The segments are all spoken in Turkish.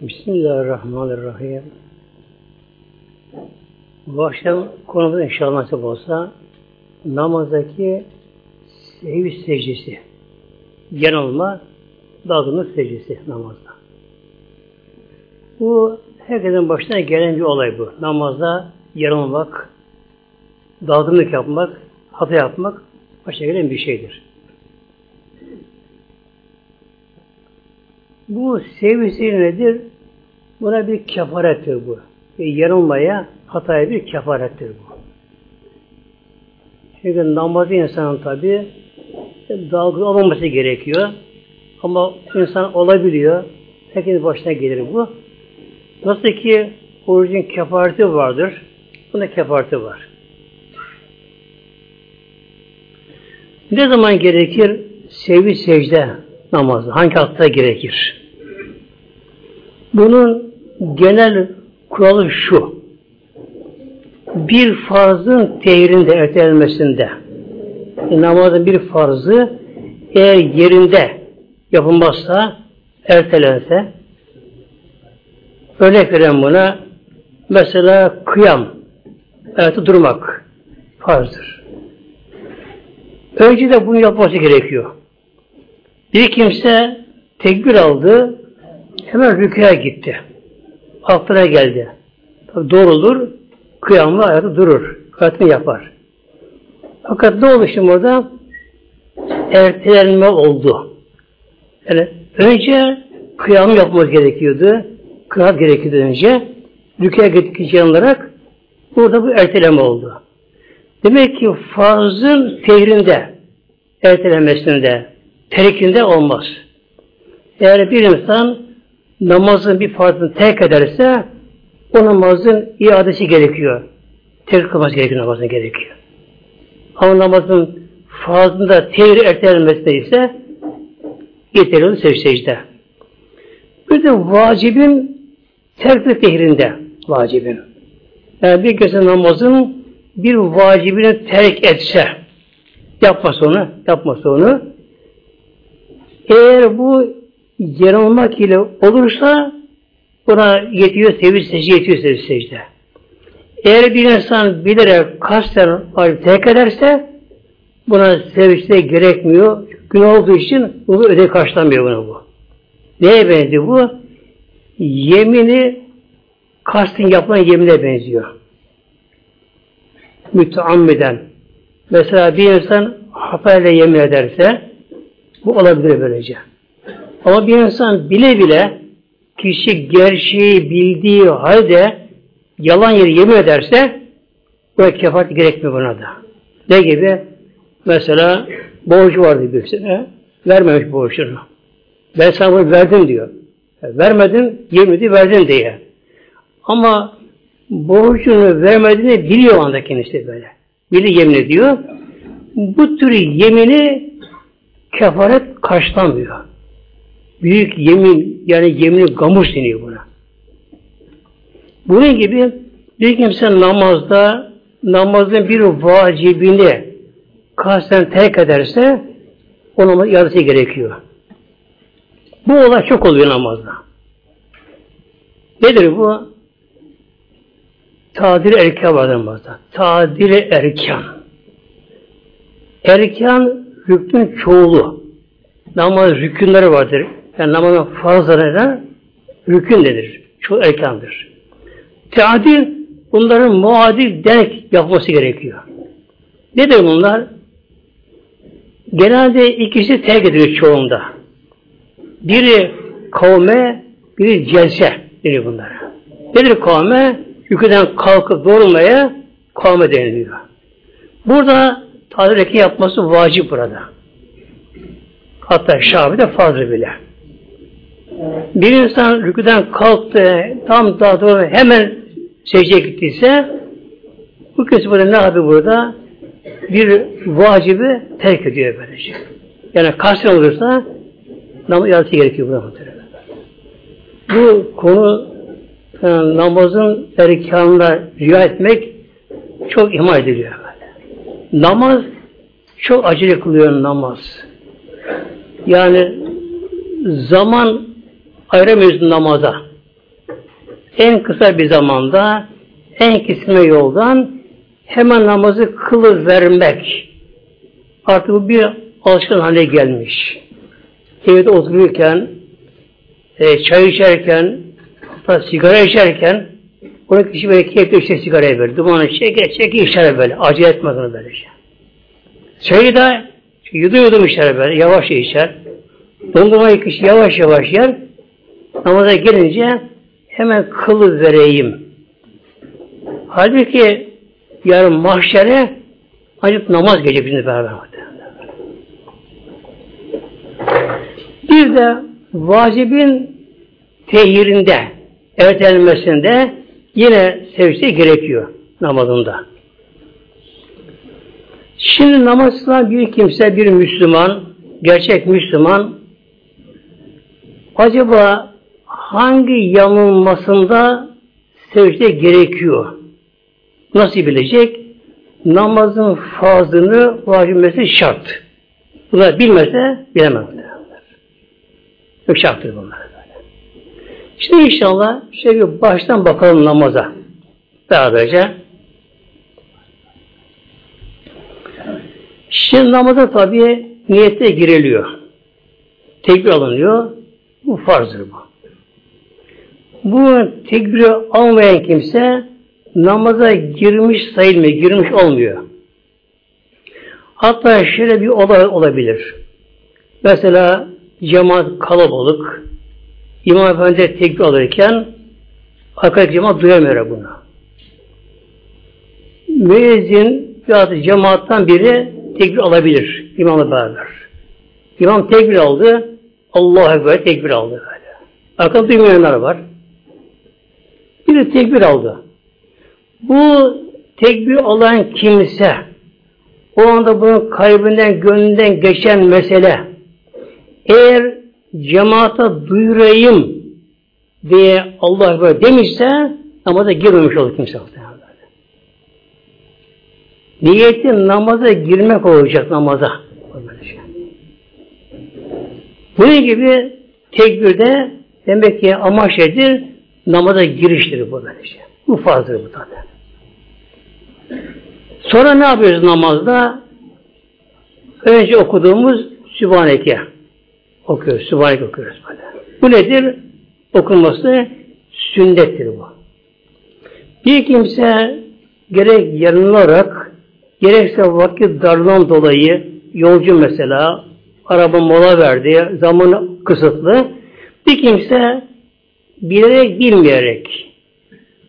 Bismillahirrahmanirrahim. Bu akşam konumuz inşallah nasip olsa namazdaki sevgi secdesi. Yanılma, dalgınlık secdesi namazda. Bu herkesin başına gelen bir olay bu. Namazda yanılmak, dalgınlık yapmak, hata yapmak başına gelen bir şeydir. Bu sevgisi nedir? Buna bir kefarettir bu. Ve yanılmaya, hataya bir kefarettir bu. Çünkü namazı insanın tabi dalgın olmaması gerekiyor. Ama insan olabiliyor. Herkesin başına gelir bu. Nasıl ki orucun kefareti vardır. Bunda kefareti var. Ne zaman gerekir sevgi secde namazı? Hangi hatta gerekir? Bunun genel kuralı şu. Bir farzın tehrinde, ertelenmesinde namazın bir farzı eğer yerinde yapılmazsa, ertelense örnek veren buna mesela kıyam, ayakta durmak farzdır. Önce de bunu yapması gerekiyor. Bir kimse tekbir aldı, hemen rüküye gitti. Aklına geldi. Tabi doğrulur, kıyamla ayakta durur. Kıyatını yapar. Fakat ne oldu şimdi orada? Ertelenme oldu. Yani önce kıyam yapmak gerekiyordu. Kıyam gerekiyordu önce. Rüküye gittikçe olarak burada bu erteleme oldu. Demek ki farzın tehrinde, ertelenmesinde, terkinde olmaz. Eğer bir insan namazın bir farzını terk ederse o namazın iadesi gerekiyor. Terk kılması gerekiyor namazın gerekiyor. Ama namazın farzında tehri ertelenmesinde ise getiriyor secde. Bir de vacibin terk tehrinde vacibin. Yani bir kese namazın bir vacibini terk etse yapmasa onu, yapmasa onu eğer bu yanılmak ile olursa buna yetiyor sevinç secde, yetiyor sevinç secde. Eğer bir insan bilerek kasten terk ederse buna sevinçte gerekmiyor. Gün olduğu için bunu öde karşılamıyor buna bu. Neye benziyor bu? Yemini kasten yapılan yemine benziyor. Müteammiden. Mesela bir insan hatayla yemin ederse bu olabilir böylece. Ama bir insan bile bile kişi gerçeği bildiği halde yalan yeri yemin ederse bu kefaret gerekmiyor buna da. Ne gibi? Mesela borcu vardı bir sene. Vermemiş borcunu. Ben sana bunu verdim diyor. Vermedin, yemedi, verdin diye. Ama borcunu vermediğini biliyor anda kendisi böyle. Bili yemin ediyor. Bu tür yemini kefaret karşılamıyor. Büyük yemin, yani yemini gamus deniyor buna. Bunun gibi bir kimse namazda namazın bir vacibini kasten terk ederse o namaz iadesi gerekiyor. Bu olay çok oluyor namazda. Nedir bu? Tadil erken var namazda. Tadil erken. Erken rüknün çoğulu. Namaz rükünleri vardır. Yani namazın farzlarına rükün nedir? Çoğu erkandır. Teadil bunların muadil denk yapması gerekiyor. Nedir bunlar? Genelde ikisi terk edilir çoğunda. Biri kavme, biri celse deniyor bunlara. Nedir kavme? Yüküden kalkıp doğrulmaya kavme deniliyor. Burada tadil yapması vacip burada. Hatta şabi de fazla bile. Bir insan rüküden kalktı, tam doğru hemen secdeye gittiyse bu kişi burada ne yapıyor burada? Bir vacibi terk ediyor böylece. Yani kasten olursa namaz yapması gerekiyor burada muhtemelen. Bu konu yani e, namazın erkanına riayet etmek çok ihmal ediliyor. Namaz çok acele kılıyor namaz. Yani zaman ayıramıyoruz namaza. en kısa bir zamanda en kesme yoldan hemen namazı kılı vermek. Artık bu bir alışkan hale gelmiş. Evde otururken, e, çay içerken, hatta sigara içerken, onu kişi böyle keyifli işte sigaraya böyle, dumanı çeke çeke içer böyle, acele etmeden böyle şey. Çayı da yudum yudum içer böyle, yavaş içer. Dondurmayı kişi yavaş yavaş yer. Namaza gelince hemen kılı vereyim. Halbuki yarın mahşere acıp namaz gelecek bizimle beraber. Bir de vacibin tehirinde, ertelenmesinde yine sevse gerekiyor namazında. Şimdi namaz kılan bir kimse, bir Müslüman, gerçek Müslüman, acaba hangi yanılmasında secde gerekiyor? Nasıl bilecek? Namazın fazlını vacibmesi şart. Bunlar bilmese bilemez. Yok şarttır bunlar. İşte inşallah şöyle baştan bakalım namaza. Beraberce. Şimdi namaza tabi niyete giriliyor. Tekbir alınıyor. Bu farzdır bu. Bu tekbiri almayan kimse namaza girmiş sayılmıyor, girmiş olmuyor. Hatta şöyle bir olay olabilir. Mesela cemaat kalabalık, İmam Efendi tekbir alırken arkadaki cemaat duyamıyor bunu. Müezzin ya cemaattan biri tekbir alabilir imamla beraber. İmam tekbir aldı, Allahu Ekber tekbir aldı böyle. Arkada duymayanlar var. Biri tekbir aldı. Bu tekbir alan kimse o anda bunun kalbinden, gönlünden geçen mesele eğer cemaata duyurayım diye Allah böyle demişse namaza girmemiş olur kimse. Niyeti namaza girmek olacak namaza. Bunun gibi tekbirde demek ki amaç nedir? Namaza giriştir bu böylece. Bu farzdır bu tabi. Sonra ne yapıyoruz namazda? Önce okuduğumuz Sübhaneke okuyoruz. Sübhaneke okuyoruz böyle. Bu nedir? Okunması sünnettir bu. Bir kimse gerek yanılarak gerekse vakit darlan dolayı yolcu mesela araba mola verdi, zamanı kısıtlı. Bir kimse bilerek bilmeyerek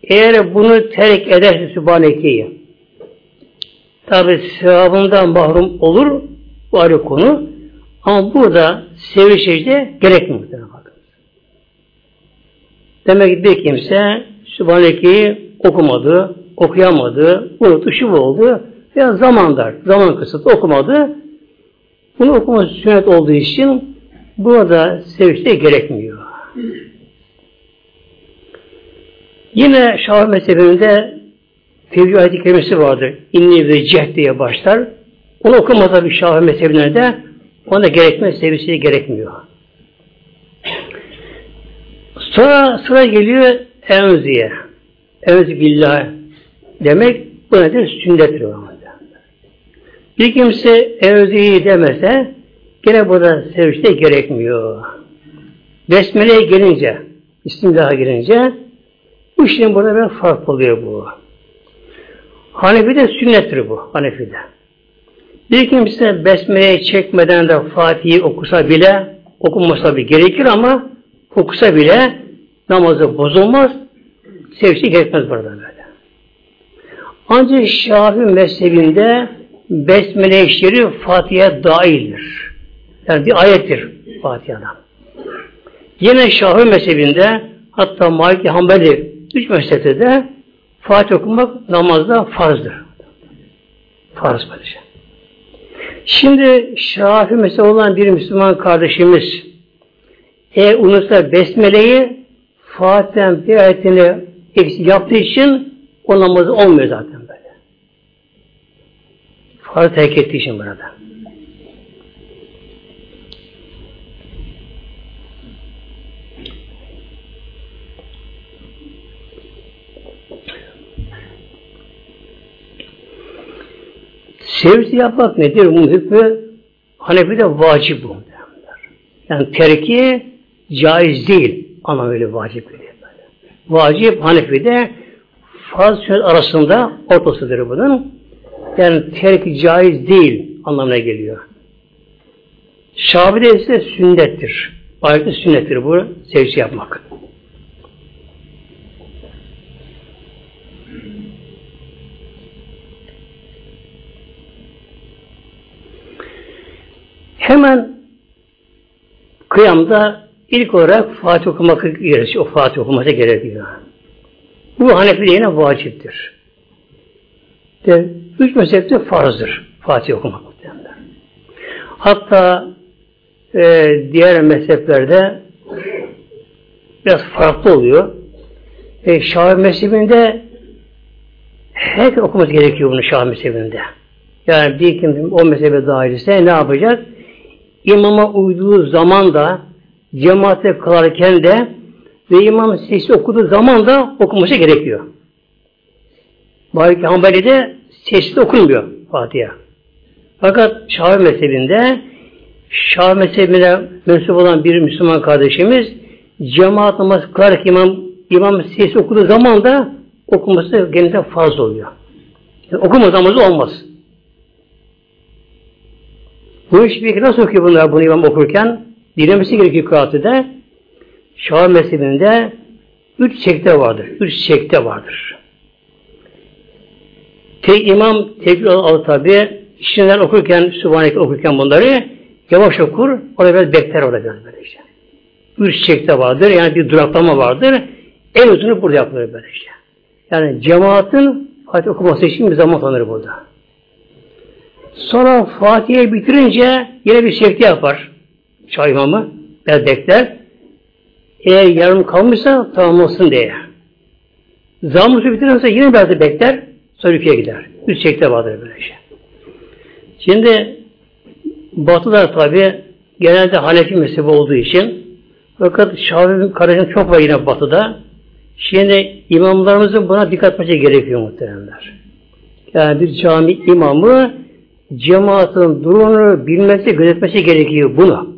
eğer bunu terk ederse Sübhaneke'yi tabi sevabından mahrum olur bu ayrı konu ama burada sevri secde gerekmiyor. Demek ki bir kimse Sübhaneke'yi okumadı, okuyamadı, unuttu, şu oldu veya zaman dar, zaman kısıtlı okumadı. Bunu okuması sünnet olduğu için burada sevişte gerekmiyor. Yine Şafii mezhebinde Fevzi ayet-i kerimesi vardır. İnni ve cehd diye başlar. Onu okumasa bir Şafii mezhebine de ona gerekmez, sevgisi gerekmiyor. Sonra sıra geliyor enziye. Enzi billah demek bu nedir? Sünnettir. Bir kimse enziyi demese gene burada sevişte gerekmiyor. Besmele'ye gelince, Bismillah'a gelince bu işin burada bir fark oluyor bu. Hanefi'de sünnettir bu. Hanefi'de. Bir kimse besmeleyi çekmeden de Fatih'i okusa bile okunmasa bir gerekir ama okusa bile namazı bozulmaz. Sevişi gerekmez burada böyle. Ancak Şafii mezhebinde Besmele-i Şerif Fatiha'ya dahildir. Yani bir ayettir Fatiha'dan. Yine Şafii mezhebinde hatta Maliki Hanbeli üç mezhepte de Fatih okumak namazda farzdır. Farz böylece. Şimdi Şafi mesela olan bir Müslüman kardeşimiz eğer unutsa Besmele'yi Fatiha'nın bir ayetini eksik yaptığı için o namazı olmuyor zaten böyle. Farz terk ettiği için burada. Secde yapmak nedir? Bunun hükmü Hanefi'de vacip bu. Yani terki caiz değil. Anlamıyla vacip değil. Vacip Hanefi'de farz sünnet arasında ortasıdır bunun. Yani terk caiz değil anlamına geliyor. Şafi'de ise sünnettir. Ayrıca sünnettir bu secde yapmak. Hemen kıyamda ilk olarak Fatih okumak gerekiyor. O Fatih okuması gerekiyor. Bu Hanefi'de yine vaciptir. De, üç mezhepte farzdır Fatih okumak. Hatta e, diğer mezheplerde biraz farklı oluyor. E, Şafii mezhebinde herkes okuması gerekiyor bunu Şafii mezhebinde. Yani bir kim o mezhebe dahilse ne yapacak? İmama uyduğu zaman da cemaate kılarken de ve imam sesi okuduğu zaman da okuması gerekiyor. Maliki Hanbeli'de sesli okunmuyor Fatiha. Fakat Şafii mezhebinde Şafii mezhebine mensup olan bir Müslüman kardeşimiz cemaat namazı kılarak imam, imam sesi okuduğu zaman da okuması genelde farz oluyor. Yani okuma namazı olmaz. Bu iş bir nasıl okuyor bunlar bunu imam okurken? Dinlemesi gerekiyor kıraatı Şafii mezhebinde üç şekte vardır. Üç şekte vardır. Tek imam tekbir al tabi işinler okurken, Sübhaneke okurken bunları yavaş okur, orada biraz bekler orada biraz böyle işte. Üç şekte vardır, yani bir duraklama vardır. En uzunu burada yapılır böyle işte. Yani cemaatin Fatih okuması için bir zaman tanır burada. Sonra Fatih'e bitirince yine bir şekli yapar. Çay imamı biraz bekler. Eğer yarım kalmışsa tamam olsun diye. Zamusu bitirirse yine biraz da bekler. Sonra ülkeye gider. Üç şekilde vardır böyle şey. Şimdi Batılar tabi genelde Hanefi mezhebi olduğu için fakat Şafii kardeşim çok var yine Batı'da. Şimdi imamlarımızın buna dikkat etmesi gerekiyor muhtemelenler. Yani bir cami imamı cemaatin durumunu bilmesi, gözetmesi gerekiyor bunu.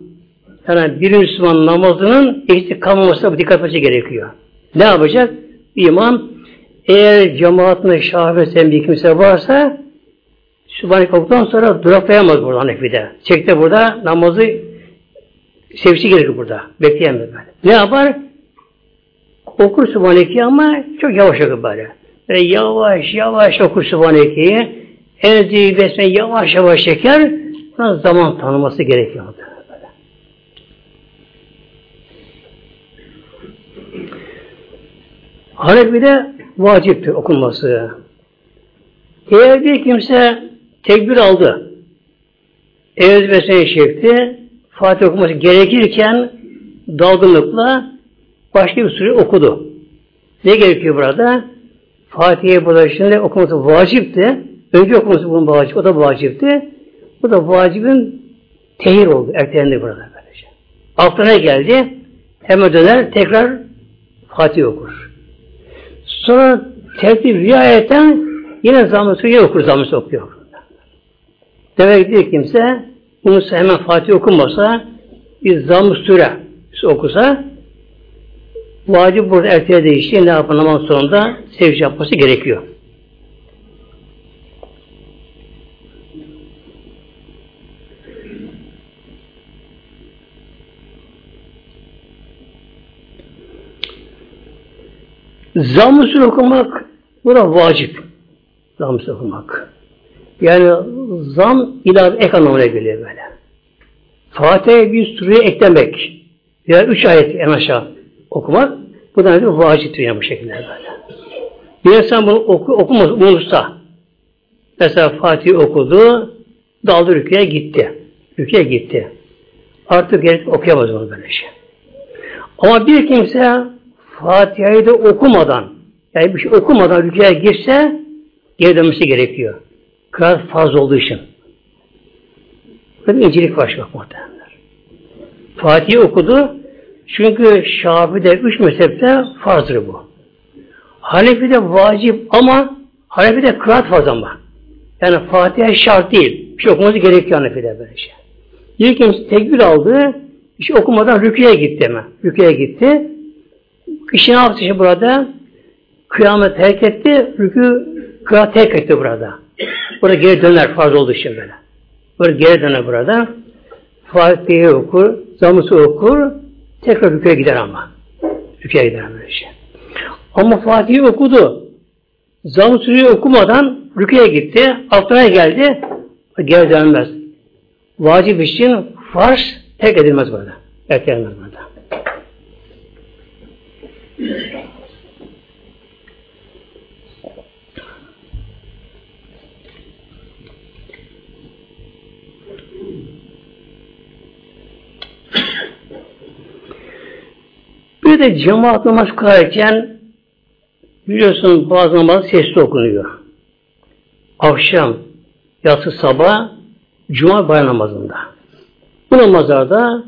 Yani bir Müslüman namazının eksik kalmamasına dikkat etmesi gerekiyor. Ne yapacak? İmam eğer cemaatinde şahbesen bir kimse varsa Sübhanek okuduktan sonra duraklayamaz burada Hanefi'de. Çekte burada namazı sevişi gerekir burada. Bekleyemez böyle. Ne yapar? Okur Sübhaneke'yi ama çok yavaş okur böyle. Böyle yavaş yavaş okur Sübhaneke'yi. Enzi besme yavaş yavaş çeker. Buna zaman tanıması gerekiyor. Böyle. Hanefi'de vaciptir okunması. Eğer bir kimse tekbir aldı, evvel besmele çekti, Fatih okuması gerekirken dalgınlıkla başka bir sure okudu. Ne gerekiyor burada? Fatih'e burada şimdi okuması vacipti. Önce okuması bunun vacip, o da vacipti. Bu da vacibin tehir oldu, ertelendi burada böylece. Aklına geldi, hemen döner, tekrar Fatih okur. Sonra tertip riayetten yine zamm-ı suyu okur, zamm-ı okuyor. Demek ki kimse bunu hemen Fatih okumasa bir zamm-ı süre okusa vacip burada erteye değişti. Ne yapar namaz sonunda sevci yapması gerekiyor. Zamm-ı okumak bu da vacip. Zamm-ı okumak. Yani zam ilave ek anlamına geliyor böyle. Fatiha'ya bir süreye eklemek. Ya üç ayet en aşağı okumak bu da nedir? Vaciptir yani bu şekilde böyle. Bir insan bunu oku, okumaz, unutsa mesela Fatih okudu daldı rüküye gitti. Rüküye gitti. Artık gerek okuyamaz onu böyle şey. Ama bir kimse Fatiha'yı da okumadan yani bir şey okumadan rüküye girse geri dönmesi gerekiyor. Kıraat farz olduğu için. Burada bir incelik var şu muhtemelenler. Fatih'i okudu. Çünkü Şafi'de üç mezhepte farzdır bu. Hanefi'de vacip ama Hanefi'de kıraat farz ama. Yani Fatiha şart değil. Bir şey okuması gerekiyor Hanefi'de böyle şey. Bir kimse tekbir aldı, hiç okumadan rüküye gitti hemen. Rüküye gitti. Kişi ne yaptı işte burada? Kıyamet terk etti, rükü kıyamet terk etti burada. Burada geri döner farz olduğu için böyle. Böyle geri döner burada. Fatiha'yı okur, zamısı okur, tekrar rüküye gider ama. Rüküye gider böyle şey. Ama Fatih'i okudu. Zamm-ı okumadan rüküye gitti. Aklına geldi. Geri dönmez. Vacip için farz tek edilmez burada. Ertelenmez burada. De cemaat namaz kılarken biliyorsun bazı namaz sesli okunuyor. Akşam, yatsı sabah, cuma bayram namazında. Bu namazlarda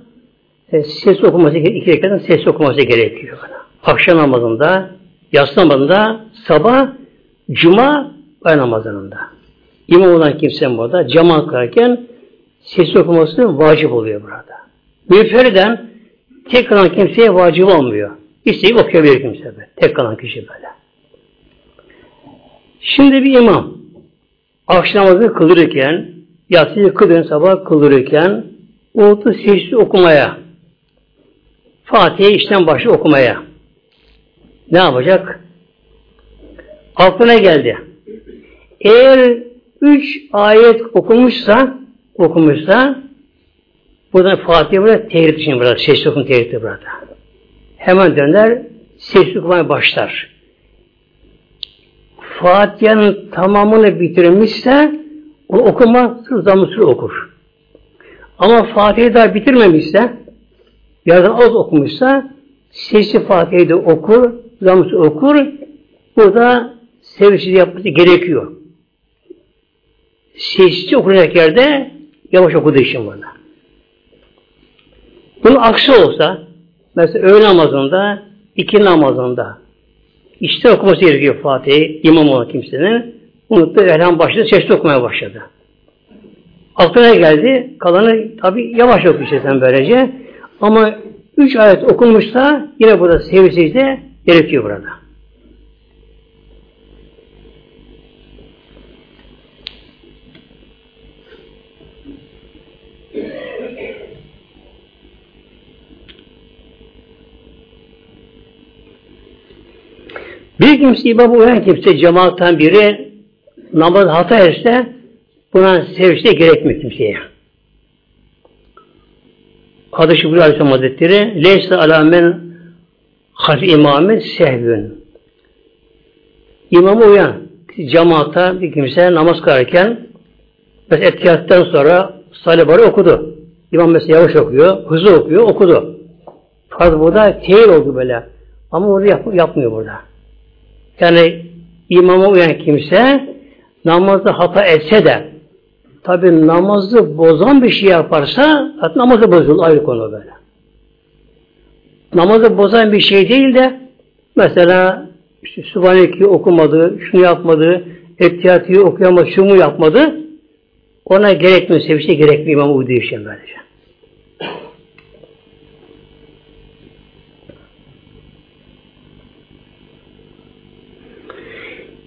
e, ses okuması, iki rekatın ses okuması gerekiyor. Akşam namazında, yatsı namazında, sabah, cuma bayram namazında. İmam olan kimse burada cemaat kılarken ses okuması vacip oluyor burada. Müferden tek kalan kimseye vacip olmuyor. İsteyip okuyabilir kimse böyle. Tek kalan kişi böyle. Şimdi bir imam akşam namazını kıldırırken yatsıyı kıldırın sabah kıldırırken unutu sesli okumaya Fatiha'yı işten başı okumaya ne yapacak? Aklına geldi. Eğer üç ayet okumuşsa okumuşsa Buradan Fatiha burada tehrit için burada. Sesli okun tehriti burada. Hemen döner, okumaya başlar. Fatiha'nın tamamını bitirmişse o okuma zamanı okur. Ama Fatiha'yı daha bitirmemişse yardım az okumuşsa sesli Fatiha'yı da okur, zamanı okur. Burada sevgisiz yapması gerekiyor. Sesli okunacak yerde yavaş okuduğu için burada. Bunun aksi olsa, mesela öğle namazında, iki namazında, işte okuması gerekiyor Fatih'i, imam olan kimsenin. Unuttu, elham başladı, sesli okumaya başladı. Aklına geldi, kalanı tabi yavaş okuyacaksın böylece. Ama üç ayet okunmuşsa yine burada sevgi de gerekiyor burada. Bir kimse imamı uyan kimse cemaatten biri namaz hata etse buna sevişte gerekmiyor kimseye. Kardeşi Buyur Aleyhisselam Hazretleri Leysa alamen haf imamı sehvün İmamı uyan cemaata bir kimse namaz kılarken mesela etkiyatten sonra salih okudu. İmam mesela yavaş okuyor, hızlı okuyor, okudu. Fakat burada tehir oldu böyle. Ama orada yap, yapmıyor burada. Yani imama uyan kimse namazda hata etse de tabi namazı bozan bir şey yaparsa namazı bozulur ayrı konu böyle. Namazı bozan bir şey değil de mesela işte Sübhaneke'yi okumadı, şunu yapmadı, Ettiyatı okuyamadı, şunu yapmadı. Ona gerekmiyor, sevişe gerekmiyor imam uyduğu için böylece.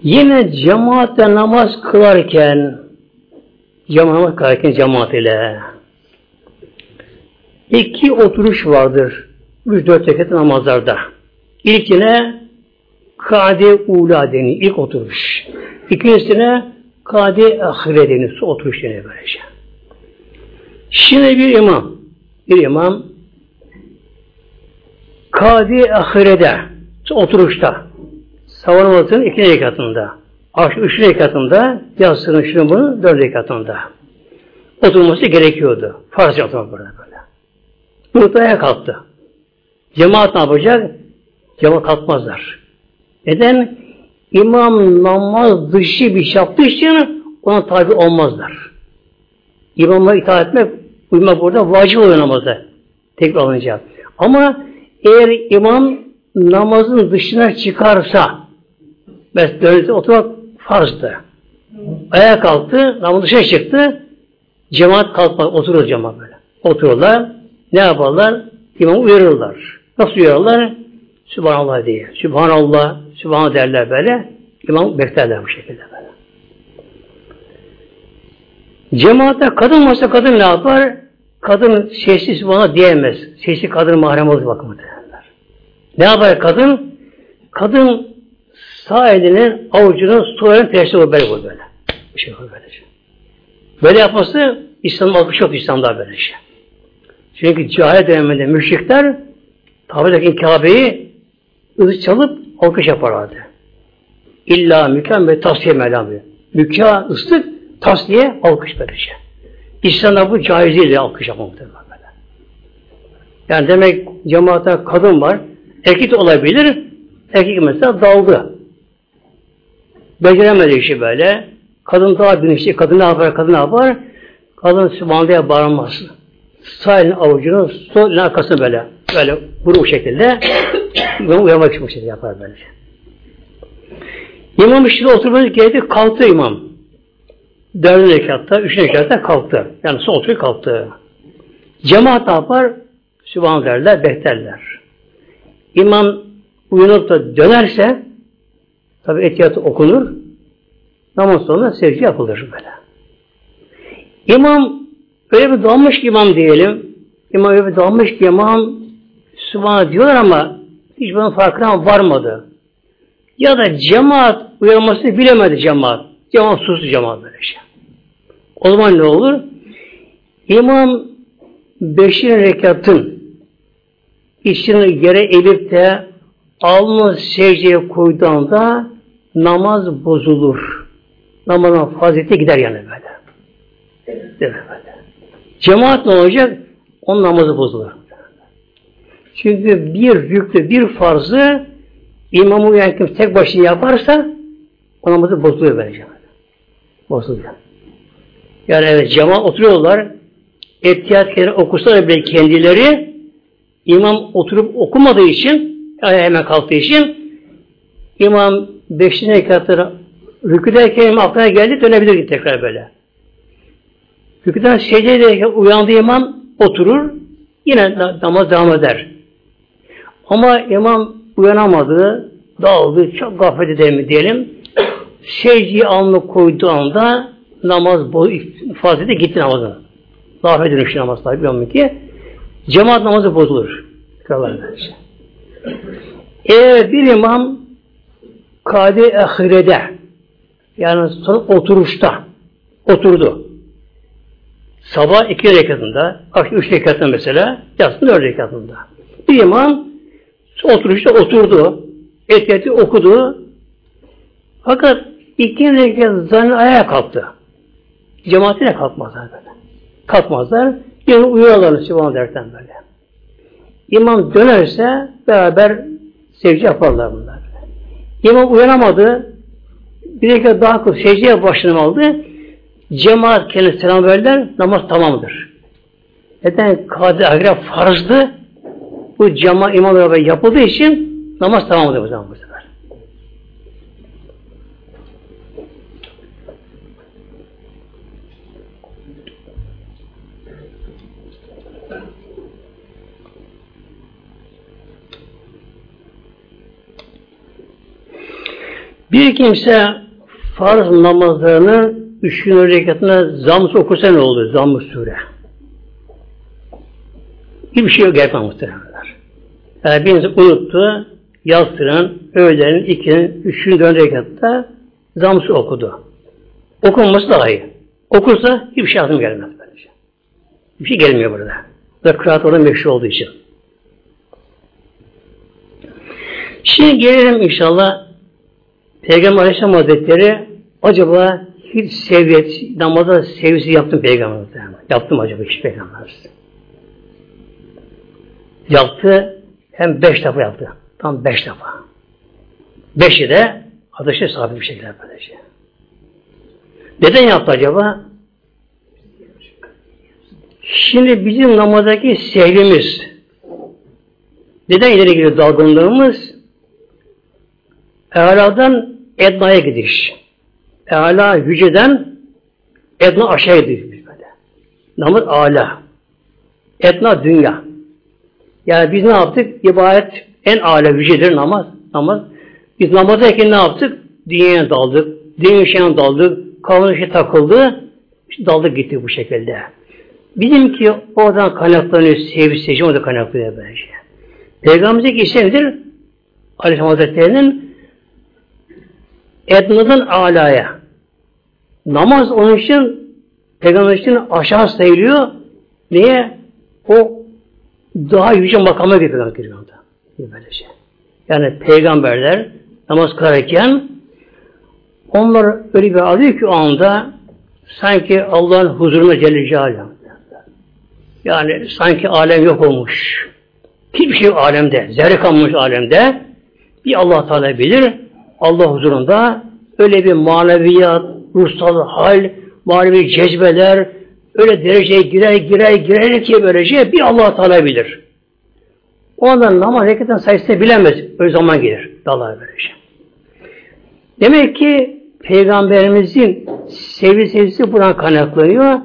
Yine cemaatle namaz kılarken cemaat kılarken cemaat ile iki oturuş vardır. Üç dört rekat namazlarda. İlkine kade ula denir. ilk oturuş. İkincisine kade ahire denir. Oturuş denir böylece. Şimdi bir imam bir imam kade ahirede oturuşta savunmasının iki rekatında. Akşam üç rekatında, yatsının şunu bunu dört rekatında. Oturması gerekiyordu. Farz yapmak burada böyle. Muhtaya kalktı. Cemaat ne yapacak? Cemaat kalkmazlar. Neden? İmam namaz dışı bir şey yaptığı için ona tabi olmazlar. İmama itaat etmek, uymak burada vacip oluyor namazda. Tekrar alınca. Ama eğer imam namazın dışına çıkarsa Mesela dönüşte oturmak farzdı. Ayağa kalktı, namaz dışarı çıktı. Cemaat kalkmak, oturur cemaat böyle. Otururlar. Ne yaparlar? İmamı uyarırlar. Nasıl uyarırlar? Sübhanallah diye. Sübhanallah, Sübhanallah derler böyle. İmam beklerler bu şekilde böyle. Cemaatte kadın varsa kadın ne yapar? Kadın sessiz Sübhanallah diyemez. Sessiz kadın mahrem olur bakımı derler. Ne yapar kadın? Kadın sağ elinin avucunu sol elinin tersi olur böyle böyle. Bir şey böylece. Böyle yapması İslam'ın alkış yok İslam'da böyle şey. Çünkü cahil döneminde müşrikler Kabe'deki Kabe'yi ızı çalıp alkış yaparlardı. İlla mükemmel ve tavsiye melamı. Mükâ ıslık, tasniye, alkış böylece. Şey. İslam'da bu caiz değil alkış yapmak böyle. Yani demek cemaate kadın var, erkek olabilir, erkek mesela daldı. Beceremedi işi böyle. Kadın daha bilinçli, kadın ne yapar, kadın ne yapar? Kadın Sübhane'ye bağırmaz. Sağ elin avucunu, sol elin arkasını böyle, böyle bu şekilde. İmam uyanmak için bu şekilde yapar böyle. İmam işte oturması geldi, kalktı imam. Dördüncü rekatta, üçüncü rekatta kalktı. Yani son oturuyor kalktı. Cemaat ne yapar? Sübhan derler, beklerler. İmam uyanıp da dönerse tabi etiyatı okunur. Namaz sonunda secde yapılır böyle. İmam öyle bir dalmış ki imam diyelim. İmam öyle bir dalmış ki imam Sübhane diyorlar ama hiç bunun farkına varmadı. Ya da cemaat uyanmasını bilemedi cemaat. Cemaat sustu cemaat böyle şey. O zaman ne olur? İmam beşinci rekatın içini yere elip de alnı secdeye koyduğunda namaz bozulur. Namazın fazileti gider yani böyle. Değil? Cemaat ne olacak? Onun namazı bozulur. Çünkü bir rüklü, bir farzı imamı uyan kim tek başına yaparsa o namazı bozuluyor böylece. Bozuluyor. Yani evet cemaat oturuyorlar. Etiyat kere okusalar bile kendileri imam oturup okumadığı için yani hemen kalktığı için imam beşinci rekatları rüküdeyken aklına geldi dönebilir tekrar böyle. Rüküden secdedeyken uyandığı imam oturur yine namaz devam eder. Ama imam uyanamadı, dağıldı, çok gaflet edelim diyelim. Secdeyi alnı koyduğu anda namaz bu fazlete gitti namazı. Gaflet dönüşü namaz tabi biliyorum ki. Cemaat namazı bozulur. Eğer bir imam kade ahirede yani son oturuşta oturdu. Sabah iki rekatında, akşam üç rekatında mesela, yatsın dört rekatında. Bir imam oturuşta oturdu, etketi okudu. Fakat iki rekat zannet ayağa kalktı. Cemaatine kalkmazlar böyle. Kalkmazlar. Yine uyuyorlar Sübhan derken böyle. İmam dönerse beraber secde yaparlar bunlar. İmam uyanamadı. Bir dakika daha kıl secdeye başını aldı. Cemaat kendine selam verdiler. Namaz tamamdır. Neden? Kadir Ahire farzdı. Bu cema imam beraber yapıldığı için namaz tamamdır bu zaman bu sefer. Bir kimse farz namazlarını üçüncü rekatına zamm okursa ne olur? Zamm sure. Hiçbir şey yok gerçekten muhtemelenler. Yani birisi unuttu, yatsının, öğlenin, ikinin, üçüncü, dördüncü rekatta zamm okudu. Okunması daha iyi. Okursa hiçbir şey aklım gelmez böylece. Bir şey gelmiyor burada. Ve kıraat orada meşhur olduğu için. Şimdi gelelim inşallah Peygamber Aleyhisselam Hazretleri acaba hiç seviyet, namaza sevgisi yaptım Peygamber Yaptım acaba hiç Peygamber Yaptı, hem beş defa yaptı. Tam beş defa. Beşi de ateşe sabit bir şekilde böylece. Neden yaptı acaba? Şimdi bizim namazdaki sevgimiz neden ileri gidiyor dalgınlığımız? Eğradan Edna'ya gidiş. Eala yüceden etna aşağı böyle. Namaz ala. Etna dünya. Yani biz ne yaptık? İbadet en âle yücedir namaz. Namaz. Biz namazdayken ne yaptık? Dünyaya daldık. Dünya işine daldık. Kavun işe takıldı. İşte daldık gitti bu şekilde. Bizimki oradan kaynaklanıyor, sevgi seçim orada kaynaklanıyor böylece. Peygamberimizdeki işe nedir? Aleyhisselam Hazretleri'nin Edna'dan alaya. Namaz onun için Peygamber için aşağı sayılıyor. Niye? O daha yüce makama gidiyor. orada. Böylece. Yani peygamberler namaz kılarken onlar öyle bir alıyor ki o anda sanki Allah'ın huzuruna Celle Celaluhu. Yani sanki alem yok olmuş. Hiçbir şey alemde, zerre kalmış alemde. Bir Allah Teala bilir. Allah huzurunda öyle bir maneviyat, ruhsal hal, manevi cezbeler, öyle dereceye girer, girer, girer ki böylece bir Allah Teala bilir. O anda namaz hareketin sayısını bilemez. Öyle zaman gelir. Dallar böylece. Demek ki Peygamberimizin sevgi sevgisi buradan kaynaklanıyor.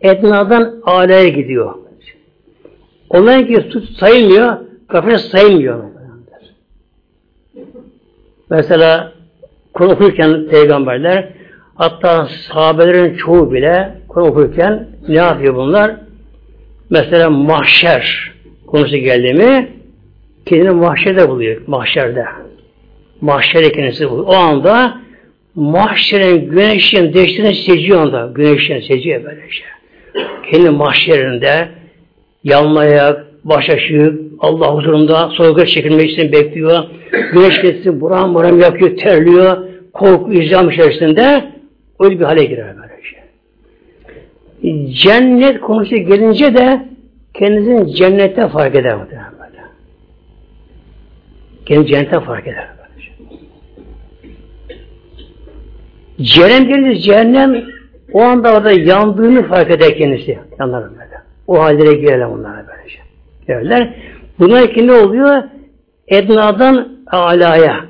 Etnadan aleye gidiyor. Onların ki sayılmıyor, kafes sayılmıyor. Mesela Kur'an okurken peygamberler hatta sahabelerin çoğu bile Kur'an okurken ne yapıyor bunlar? Mesela mahşer konusu geldi mi kendini mahşerde buluyor. Mahşerde. Mahşerde kendisi buluyor. O anda mahşerin güneşin değiştiğini seçiyor anda. Güneşin seçiyor böyle şey. Kendi mahşerinde yanlayak, baş aşık, Allah huzurunda soyga çekilmek için bekliyor. Güneş geçsin, buram buram yakıyor, terliyor. Korku, izlam içerisinde öyle bir hale girer böyle şey. Cennet konusu gelince de kendisini cennette fark eder muhtemelen böyle. Kendini cennette fark eder. Şey. Cehennem gelince cehennem o anda orada yandığını fark eder kendisi. Yanlar böyle. O hallere girelim onlara böylece. Derler. Buna ki ne oluyor? Ednadan alaya.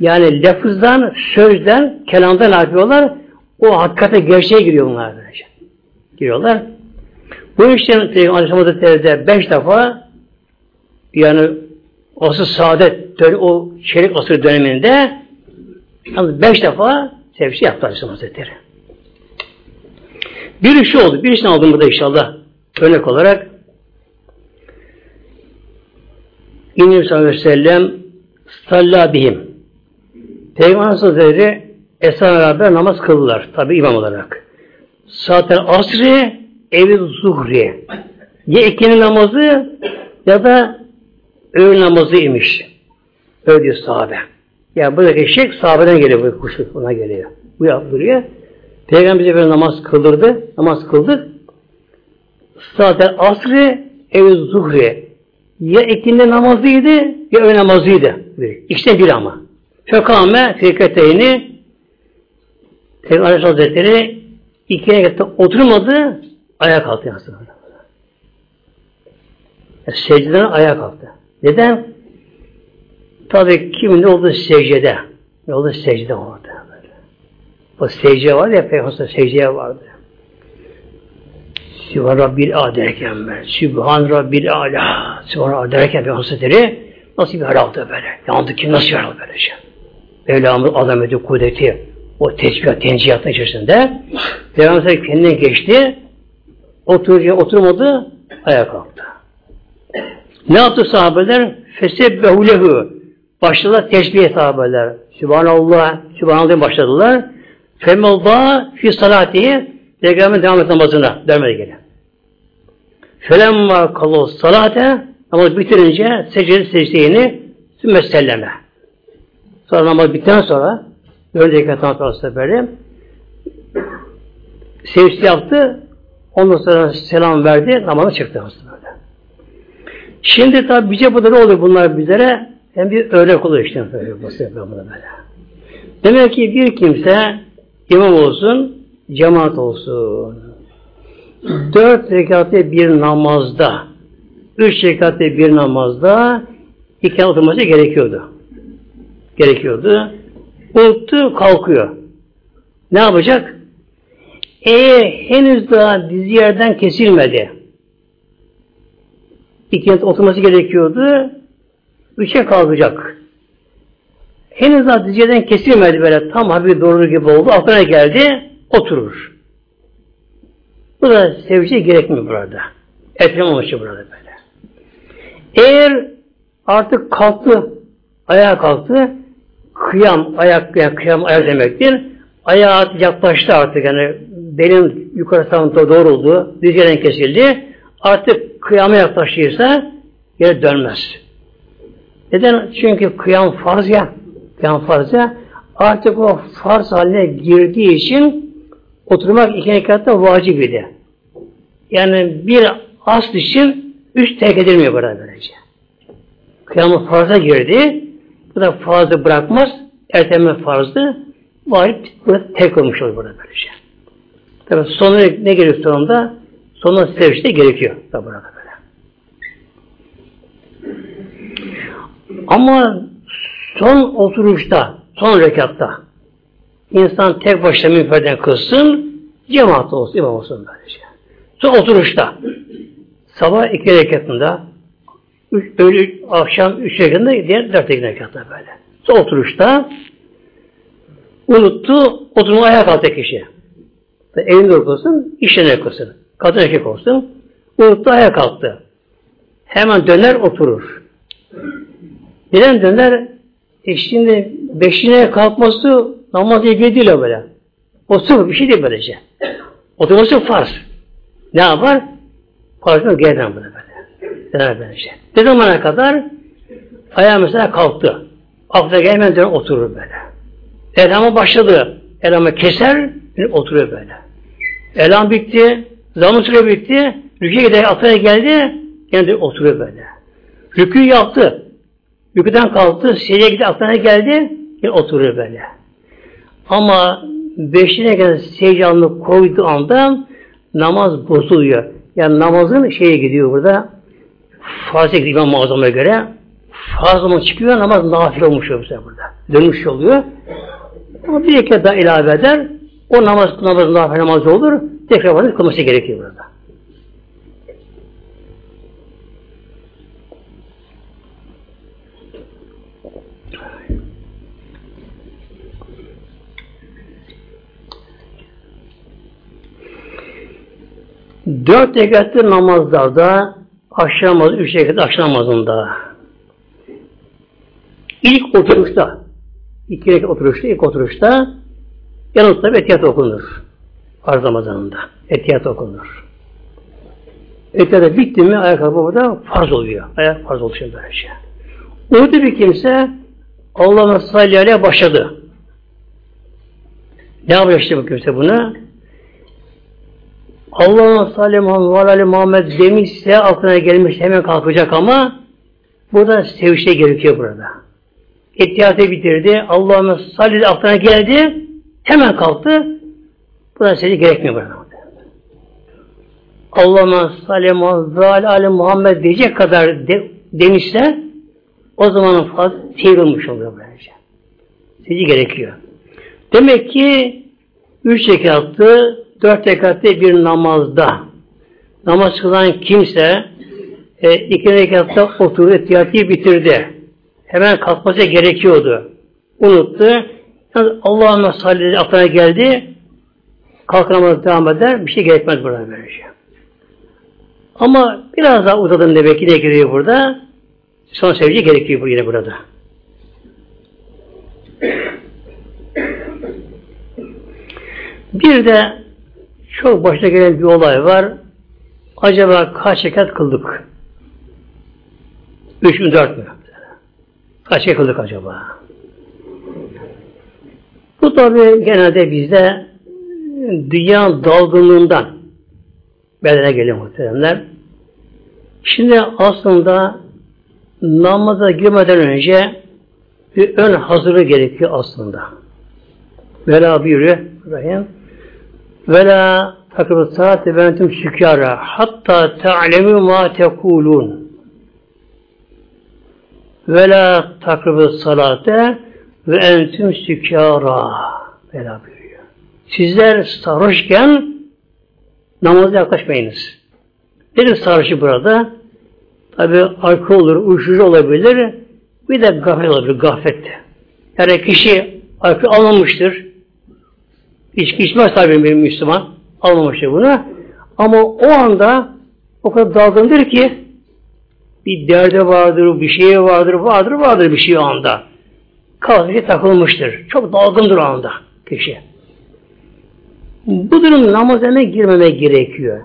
Yani lafızdan, sözden, kelamdan ne yapıyorlar? O hakikate gerçeğe giriyor bunlar. Giriyorlar. Bu işten Peygamber Aleyhisselam beş defa yani asıl saadet o çeyrek asır döneminde beş defa tefsir yaptı Aleyhisselam Hazretleri. Bir iş oldu. Bir işini aldım burada inşallah. Örnek olarak İnni sallallahu aleyhi ve sellem salla bihim. Peygamber Hazretleri Esra beraber namaz kıldılar. Tabi imam olarak. Zaten asri evi zuhri. Ya ikinin namazı ya da öğün namazı imiş. Öyle diyor sahabe. Ya buradaki eşek sahabeden geliyor bu kuşu. Ona geliyor. Bu yaptırıyor. Peygamber bize böyle namaz kıldırdı. Namaz kıldık. Zaten asri evi zuhri. Ya ikindi namazıydı ya öğün namazıydı. İkisi bir ama. Fekame fikreteyni Peygamber Hazretleri ikiye gitti. Oturmadı, ayağa kalktı. Yani secdeden ayağa kalktı. Neden? Tabii kimin ne oldu secdede. Ne oldu secde orada. O secde var ya Peygamber secdeye vardı. Sübhan Rabbil A derken ben. Sübhan Rabbil Ala. Sübhan Rabbil derken Peygamber Hazretleri nasıl bir hal aldı böyle. Yandı ki nasıl bir hal aldı böylece. Mevlamın azameti, kudreti, o tesbihat, tencihatın içerisinde Peygamber kendine geçti. Oturunca oturmadı, ayağa kalktı. Ne yaptı sahabeler? Fesebbehu lehu. Başladılar tesbih sahabeler. Sübhanallah, Sübhanallah başladılar. Femalda fi salatihi Peygamber devam et namazına. Dönmedi geri. Felemma kalu salate namaz bitirince secde secdeyini sümme selleme. Sonra namaz bitten sonra dördüncü rekattan sonra seferi secde yaptı. Ondan sonra selam verdi. Namaza çıktı aslında böyle. Şimdi tabi bize burada ne oluyor bunlar bizlere? Hem bir örnek oluyor işte. Böyle, böyle. Demek ki bir kimse imam olsun, cemaat olsun. Dört rekatı bir namazda, üç rekatı bir namazda iki oturması gerekiyordu. Gerekiyordu. Unuttu, kalkıyor. Ne yapacak? Eğer henüz daha dizi yerden kesilmedi. İkinci oturması gerekiyordu. Üçe kalkacak. Henüz daha dizi yerden kesilmedi böyle tam hafif doğru gibi oldu. Aklına geldi. Oturur. Bu da sevciye gerekmiyor burada. Etrem oluşu burada böyle. Eğer artık kalktı, ayağa kalktı, kıyam, ayak, yani kıyam ayak demektir. Ayağı yaklaştı artık yani belin yukarı tarafına doğruldu, dizgeden kesildi. Artık kıyama yaklaşırsa geri dönmez. Neden? Çünkü kıyam farz ya. Kıyam farz ya. Artık o farz haline girdiği için oturmak iki rekatta vacip idi. Yani bir asl için üç terk edilmiyor burada böylece. Kıyamı farza girdi. Bu da farzı bırakmaz. Erteleme farzdı. Vacip burada tek olmuş olur burada böylece. Tabi sonu ne gerekiyor sonunda? Sonunda sevişte gerekiyor. Tabi burada böyle. Ama son oturuşta, son rekatta insan tek başına münferden kılsın, cemaat olsun, imam olsun böylece. Son oturuşta sabah iki rekatında üç, öğle, akşam üç rekatında diğer dört rekatında böyle. Son oturuşta unuttu, oturma ayağa kalktı kişi. Evinde olsun, işlerine kılsın. Kadın erkek olsun. Unuttu ayağa kalktı. Hemen döner oturur. Neden döner? E şimdi beşine kalkması namaz ilgili değil o böyle. O sırf bir şey değil böylece. Oturması farz. Ne yapar? Farzını geriden bunu böyle. Döner böylece. Ne zamana kadar? Ayağı mesela kalktı. Aklına hemen döner oturur böyle. Elhamı başladı. Elhamı keser, oturuyor böyle. Elham bitti, zaman süre bitti, rüküye gider aklına geldi, kendi oturuyor böyle. Rükü yaptı. Rüküden kalktı, secdeye gitti, aklına geldi, yine oturuyor böyle. Ama kadar secde koyduğu anda namaz bozuluyor. Yani namazın şeye gidiyor burada. Fazla gidiyor İmam göre. Fazla çıkıyor, namaz nafil olmuş oluyor burada. Dönmüş oluyor. Ama bir iki daha ilave eder. O namaz, namaz nafile namazı olur. Tekrar vakit kılması gerekiyor burada. Dört rekatlı namazlarda akşam namazı, üç rekat akşam namazında ilk oturuşta iki rekat oturuşta, ilk oturuşta yanıtla bir etiyat okunur. Farz Ramazanında. Etiyat okunur. Etiyat bitti mi ayak kalkma burada farz oluyor. Ayak farz oluşuyor böyle şey. Uyudu bir kimse Allah'ın salli aleyhe başladı. Ne yapacak işte bu kimse bunu? Allah'ın salli Muhammed, Ali Muhammed demişse aklına gelmiş hemen kalkacak ama burada sevişe gerekiyor burada. İhtiyatı bitirdi. Allah'ın salli aklına geldi. Hemen kalktı. Buna secde gerekmiyor burada. Allah'ın salli Muhammed, Ali Muhammed diyecek kadar de, demişse o zaman olmuş oluyor böylece. Secde gerekiyor. Demek ki üç rekattı dört rekatte bir namazda namaz kılan kimse e, iki rekatta oturup ihtiyatı bitirdi. Hemen kalkması gerekiyordu. Unuttu. Yani Allah'ın salli aklına geldi. Kalkın devam eder. Bir şey gerekmez burada böylece. Ama biraz daha uzadım demek ki ne giriyor burada? Son sevgi gerekiyor bu yine burada. Bir de çok başına gelen bir olay var. Acaba kaç rekat kıldık? Üç mü dört mü? Kaç rekat kıldık acaba? Bu tabi genelde bizde dünya dalgınlığından bedene geliyor muhteremler. Şimdi aslında namaza girmeden önce bir ön hazırı gerekiyor aslında. Vela buyuruyor İbrahim. Vela takıbı saati bentum sükara hatta ta'lemu ma tekulun. Vela takıbı salate ve entüm sükara. Vela buyuruyor. Sizler sarhoşken namaza yaklaşmayınız. Nedir sarhoşu burada? Tabi alkol olur, uyuşturucu olabilir. Bir de gaflet olabilir, gaflet. Yani kişi alkol almamıştır. İçki içmez tabi bir Müslüman. Almamıştır bunu. Ama o anda o kadar dalgındır ki bir derde vardır, bir şeye vardır, vardır, vardır bir şey o anda. Kafasına takılmıştır. Çok dalgındır o anda kişi. Bu durum namazına girmeme gerekiyor.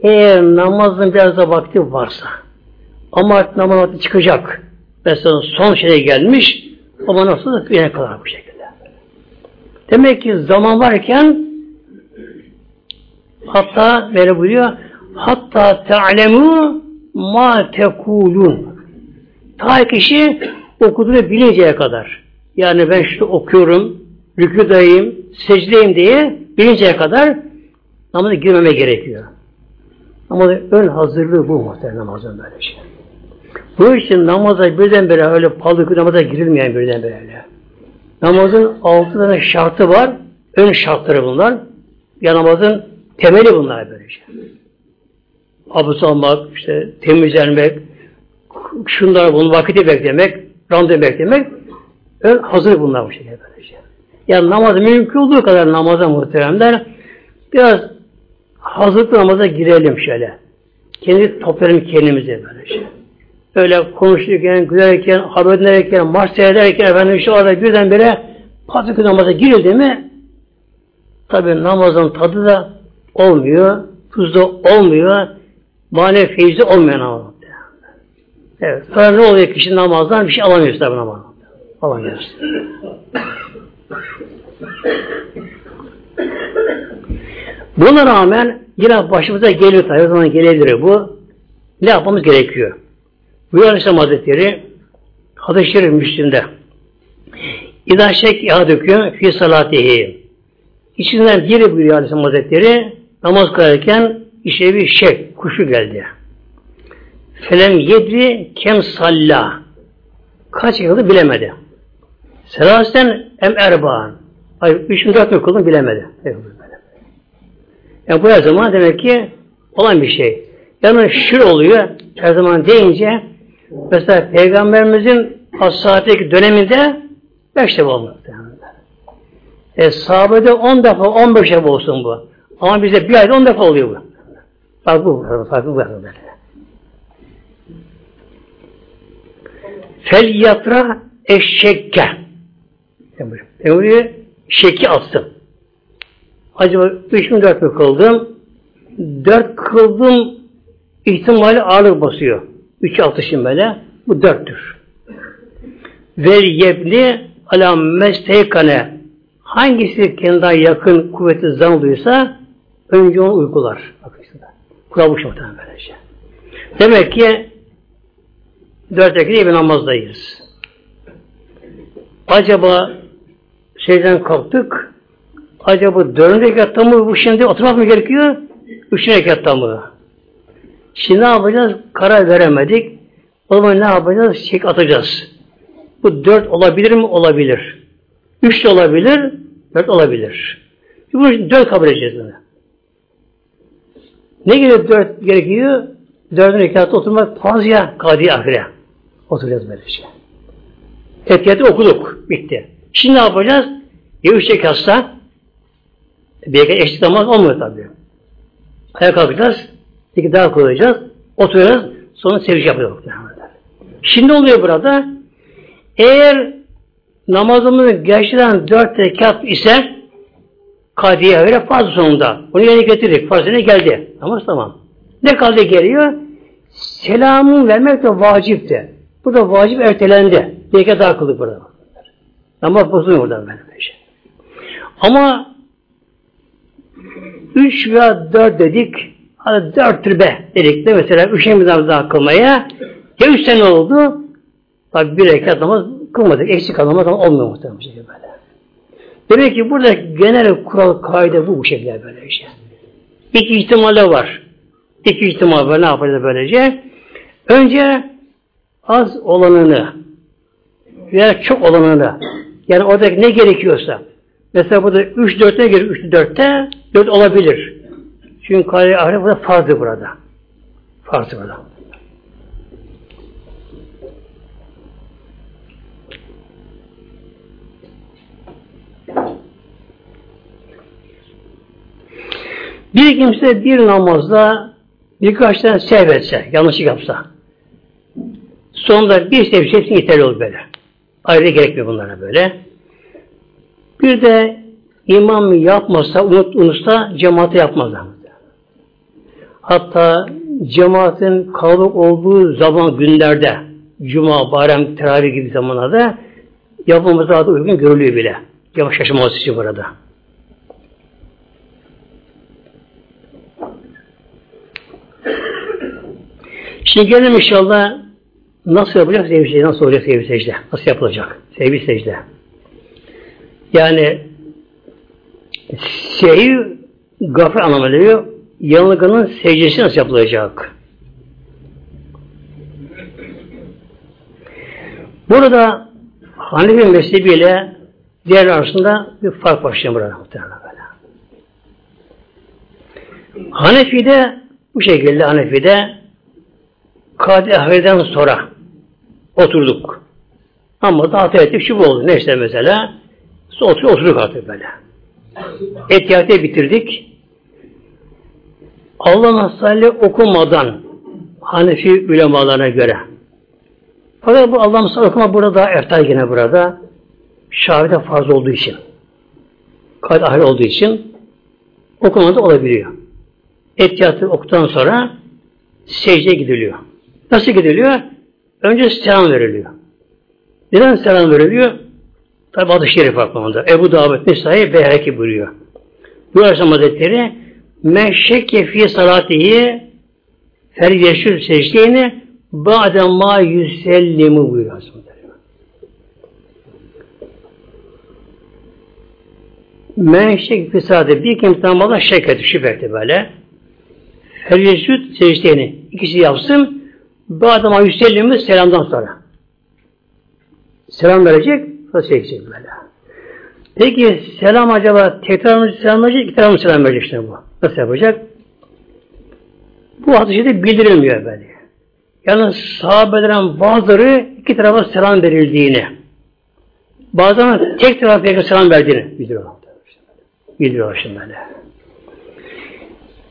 Eğer namazın biraz da vakti varsa ama artık namaz vakti çıkacak. Mesela son şeye gelmiş ama nasıl yine kadar bu şekilde. Demek ki zaman varken hatta böyle buyuruyor hatta te'lemu ma tekulun ta kişi okuduğunu bilinceye kadar yani ben şu okuyorum rüküdayım, secdeyim diye bilinceye kadar namaza girmeme gerekiyor. Ama ön hazırlığı bu muhtemelen namazın böyle şey. Bu için namaza birdenbire öyle pahalı namaza girilmeyen birdenbire öyle. Namazın altı tane şartı var. Ön şartları bunlar. Ya namazın temeli bunlar böyle şey. Abdest almak, işte temizlenmek, şunlar bunun vakiti beklemek, randevu beklemek, ön hazır bunlar bu şekilde böyle şey. Yani namaz mümkün olduğu kadar namaza muhteremler biraz hazırlıklı namaza girelim şöyle. Kendi toplayalım kendimize böyle şey. Öyle konuşurken, gülerken, haber dinlerken, maç seyrederken efendim şu arada birdenbire patlıklı namaza girildi mi tabi namazın tadı da olmuyor, tuzda olmuyor, manevi feyzi olmuyor namaz. Evet. Sonra ne oluyor kişi namazdan bir şey alamıyoruz tabi namazdan. Alamıyoruz. Buna rağmen yine başımıza geliyor tabi. O zaman gelebilir bu. Ne yapmamız gerekiyor? Bu Aleyhisselam Hazretleri hadis-i şerif Müslim'de İzâ şek yâdüküm fî salâtihi İçinden biri buyuruyor Aleyhisselam Hazretleri namaz kılarken işe bir şek, kuşu geldi. Felem yedri kem salla kaç yıldı bilemedi. Selasen em erbağın Hayır, üç mü dört mü bilemedi. Yani bu her zaman demek ki olan bir şey. Yani şür oluyor her zaman deyince mesela Peygamberimizin ashabedeki döneminde beş defa olmadı. E, sahabede on defa, on beş defa olsun bu. Ama bize bir ayda on defa oluyor bu. Farklı bu, farklı bu. Böyle. Fel yatra eşekke. Emri şeki atsın. Acaba üç mü dört mü kıldım? Dört kıldım ihtimali ağırlık basıyor. Üç atışım böyle. Bu dörttür. Vel yebli ala mesteykane hangisi kendine yakın kuvvetli zan duysa önce onu uygular. Bakın işte. Kural bu muhtemelen böylece. Demek ki dört rekat bir namazdayız. Acaba şeyden kalktık. Acaba dördüncü rekatta mı bu şimdi oturmak mı gerekiyor? Üçüncü rekatta mı? Şimdi ne yapacağız? Karar veremedik. O zaman ne yapacağız? Çek atacağız. Bu dört olabilir mi? Olabilir. Üç de olabilir, dört olabilir. Bunu dört kabul edeceğiz bunu. Ne gerekiyor dört gerekiyor? Dördüncü rekatta oturmak fazla kadi ahire. Oturacağız böylece. Etkiyatı okuduk. Bitti. Şimdi ne yapacağız? Ya üç rekatsa bir rekat eşlik namaz olmuyor tabii. Ayağa kalkacağız. İki daha koyacağız. Oturacağız. Sonra seviş yapıyoruz. Şimdi oluyor burada. Eğer namazımız gerçekten dört rekat ise kadiye göre fazla sonunda. Onu yerine getirdik. Farzine geldi. Namaz tamam. Ne kaldı geliyor? Selamı vermek de vacipti. Bu da vacip ertelendi. Bir rekat daha kıldık burada. Namaz bozuluyor buradan böyle şey. Ama üç veya dört dedik hadi dört be dedik de mesela namaz daha kılmaya ya üç sene oldu tabi bir rekat namaz kılmadık. Eksik namaz ama olmuyor muhtemelen bu şekilde böyle. Demek ki burada genel kural kaide bu bu şekilde böyle şey. İki ihtimalle var. İki ihtimal var. Ne yapacağız böylece? Önce az olanını veya çok olanını yani oradaki ne gerekiyorsa Mesela burada 3 4'e gelir 3 4'te 4 olabilir. Çünkü kare ahire burada farzı burada. Farzı burada. Bir kimse bir namazda birkaç tane sehvetse, yanlışlık yapsa, sonunda bir sevgi hepsini yeterli olur böyle. Ayrı gerekmiyor bunlara böyle. Bir de imam yapmasa, unut, unutsa cemaate yapmaz. Hatta cemaatin kalabalık olduğu zaman günlerde, cuma, bayram, teravih gibi zamanlarda yapılması daha da uygun görülüyor bile. Yavaş şaşırması için burada. Şimdi gelelim inşallah nasıl yapacak sevgi secde, nasıl olacak sevgi secde, nasıl yapılacak sevgi secde. Yani sevgi gafır anlamı ediyor. Yanılgının secdesi nasıl yapılacak? Burada Hanefi mezhebiyle diğer arasında bir fark başlıyor burada muhtemelen böyle. Hanefi'de bu şekilde Hanefi'de Kadir Ahir'den sonra oturduk. Ama da hata ettik şu oldu. Neyse mesela oturup oturduk artık böyle. Etiyatı bitirdik. Allah salli okumadan Hanefi ulemalarına göre. Fakat bu Allah salli okuma burada daha eftal yine burada. Şafi'de farz olduğu için. Kadir Ahir olduğu için okumada olabiliyor. Etiyatı okuduktan sonra secde gidiliyor. Nasıl gidiliyor? Önce selam veriliyor. Neden selam veriliyor? Tabi adı şerif aklımda. Ebu Davud Nisa'yı Beyhaki buyuruyor. Bu Aleyhisselam Hazretleri men şekke fi salatihi fel yeşil secdeyni ba'de ma yüsellimu buyuruyor Hazretleri. Men şek fi salatihi bir kimse namazda şek etti, şüphe etti böyle. Fel yeşil secdeyni ikisi yapsın Bağdama yükseliyor selamdan sonra. Selam verecek, sonra çekecek böyle. Peki selam acaba tekrar mı selam verecek, tarafı mı selam verecek işte bu? Nasıl yapacak? Bu hadisede bildirilmiyor böyle. Yani sahabelerin bazıları iki tarafa selam verildiğini, bazılarının tek tarafa peygamber selam verdiğini bildiriyor. Bildiriyor şimdi böyle.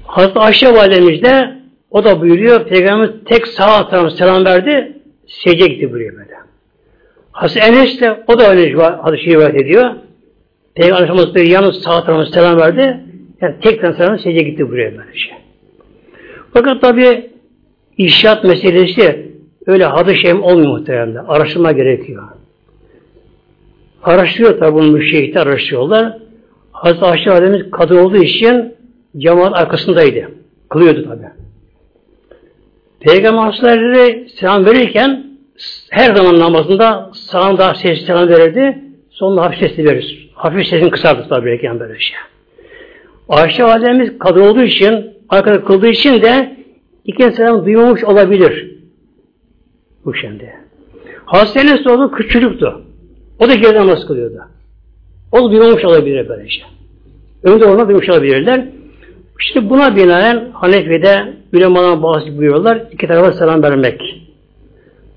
Hazreti Ayşe validemiz de o da buyuruyor, Peygamberimiz tek sağ tarafına selam verdi, secde gitti buraya böyle. Hazreti Enes de o da öyle hadisi rivayet ediyor. Peygamber Efendimiz yalnız sağ tarafına selam verdi, yani tek tarafına selam secde gitti buraya böyle şey. Fakat tabi işaret meselesi öyle hadis şey olmuyor muhtemelen. Araştırma gerekiyor. Araştırıyor tabi bunu müşehitler araştırıyorlar. Hazreti Ayşe Validemiz kadın olduğu için cemaat arkasındaydı. Kılıyordu tabi. Peygamber Hazretleri selam verirken her zaman namazında sağın daha sesli selam verirdi. Sonunda hafif sesli verir. Hafif sesini kısardı tabi böyle şey. Ayşe Validemiz kadın olduğu için, arkada kıldığı için de iki selam duymamış olabilir. Bu şimdi. Hazreti Enes oldu küçülüktü. O da geride namaz kılıyordu. O da duymamış olabilir böyle şey. Önde olma duymuş olabilirler. İşte buna binaen Hanefi'de ulemadan bazı buyuruyorlar. iki tarafa selam vermek.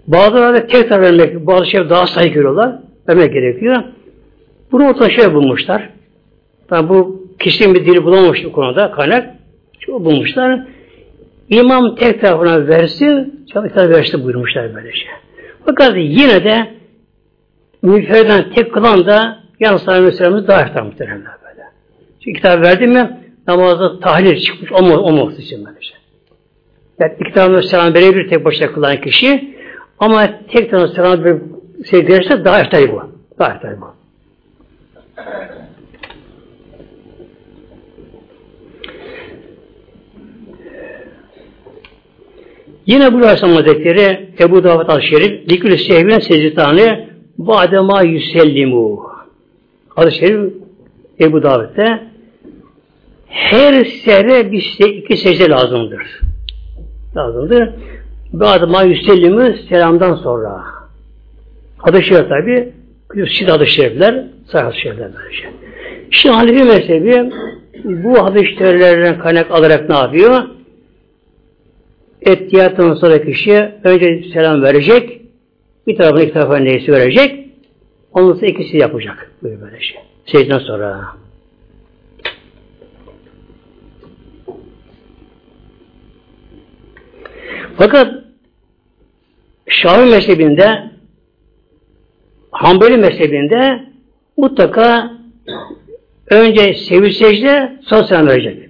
Bazıları da tek taraf vermek, bazı şey daha sayı görüyorlar. Vermek gerekiyor. Bunu ortada şey bulmuşlar. Tabi bu kişinin bir dili bulamamış bu konuda kaynak. Çok bulmuşlar. İmam tek tarafına versin, çok taraf versin buyurmuşlar böyle şey. Fakat yine de müferden tek kılan da yalnız Aleyhisselam'ın daha ihtar muhtemelen böyle. Çünkü kitap verdi mi namazda tahlil çıkmış olmaz, olmaması için böylece. Yani iki tane selam verebilir tek başına kılan kişi ama tek tane selam verirse daha eftal bu. Daha eftal bu. Yine bu Aleyhisselam Hazretleri Ebu Davud Al-Şerif Dikül Sehvin Secdetani Badema Yüsellimu Hadis-i Ebu Davud'da her sere bir şey, iki secde lazımdır. Lazımdır. Bazı ma yüsellimü selamdan sonra. Hadis-i şerif tabi. Siz hadis-i şerifler, sayı hadis-i şerifler böylece. Şimdi Hanefi mezhebi bu hadis teorilerden kaynak alarak ne yapıyor? Ettiyattan sonra kişi önce selam verecek, bir tarafına iki tarafa neyse verecek, ondan sonra ikisi yapacak. Böyle böyle şey. Secden sonra. Fakat Şafii mezhebinde Hanbeli mezhebinde mutlaka önce sevi secde sonra selam verecek.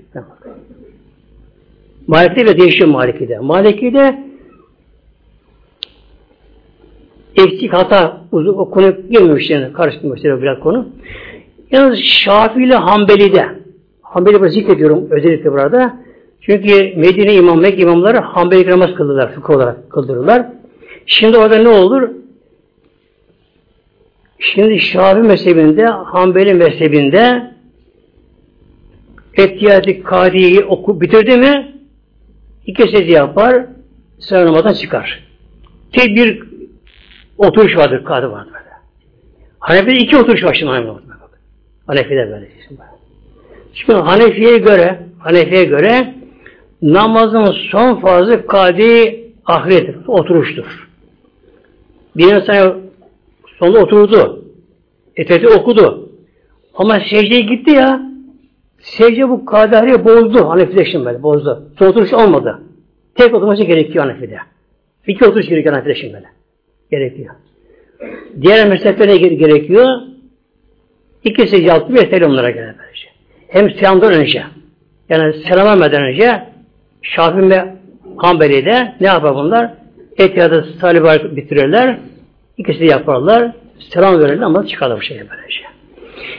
Malik'te ve değişiyor Malik'de. Malik'de eksik hata uzun o konu girmemiş yani karıştırmış biraz konu. Yalnız Şafii ile Hanbeli'de Hanbeli burada zikrediyorum özellikle burada. Çünkü Medine imam, Mekke imamları Hanbeli namaz kıldılar, fıkıh olarak kıldırırlar. Şimdi orada ne olur? Şimdi Şafii mezhebinde, Hanbeli mezhebinde Ettiyati Kadi'yi oku bitirdi mi iki secde yapar, sıralamadan çıkar. Tek bir oturuş vardır, kadı vardır böyle. Hanefi'de iki oturuş var şimdi Hanefi'de. Hanefi'de böyle. Şimdi Hanefi'ye göre, Hanefi'ye göre namazın son fazı kadi ahirettir, oturuştur. Bir insan sonunda oturdu. Eteti okudu. Ama secdeye gitti ya. Secde bu kadari bozdu Hanefi'de şimdi böyle bozdu. Son oturuş olmadı. Tek oturması gerekiyor Hanefi'de. İki oturuş gerekiyor Hanefi'de şimdi böyle. Gerekiyor. Diğer mezheplere gerekiyor. İki secde altı bir selam onlara gelir böylece. Hem selamdan önce yani selam vermeden önce Şafii ve Hanbeli'de ne yapar bunlar? Etiyada salih bitirirler. İkisi de yaparlar. Selam verirler ama çıkarlar bu şekilde böylece.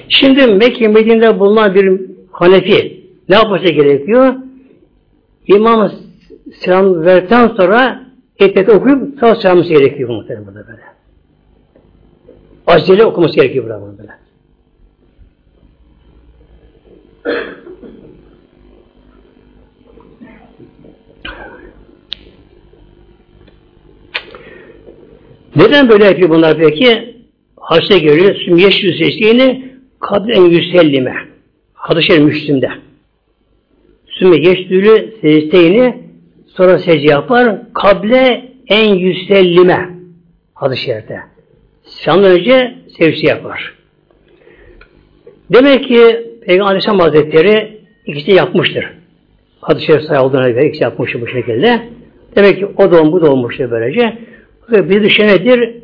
Şimdi Mekke Medine'de bulunan bir Hanefi ne yapması gerekiyor? İmam selam verdikten sonra etiyatı okuyup sağ selamı gerekiyor muhtemelen burada böyle. Acele okuması gerekiyor burada böyle. Neden böyle yapıyor bunlar peki? Haçta görüyor. Sümyeş yüzleştiğini kadren yüsellime. Hadis-i Şerif Müslüm'de. Sümme geçtüğü secdeyini sonra secde yapar. Kable en yüsellime. Hadis-i önce secde yapar. Demek ki Peygamber Aleyhisselam Hazretleri ikisi yapmıştır. Hadis-i Şerif sayıldığına göre ikisi yapmıştır bu şekilde. Demek ki o da bu da olmuştur böylece. Ve bir düşe nedir?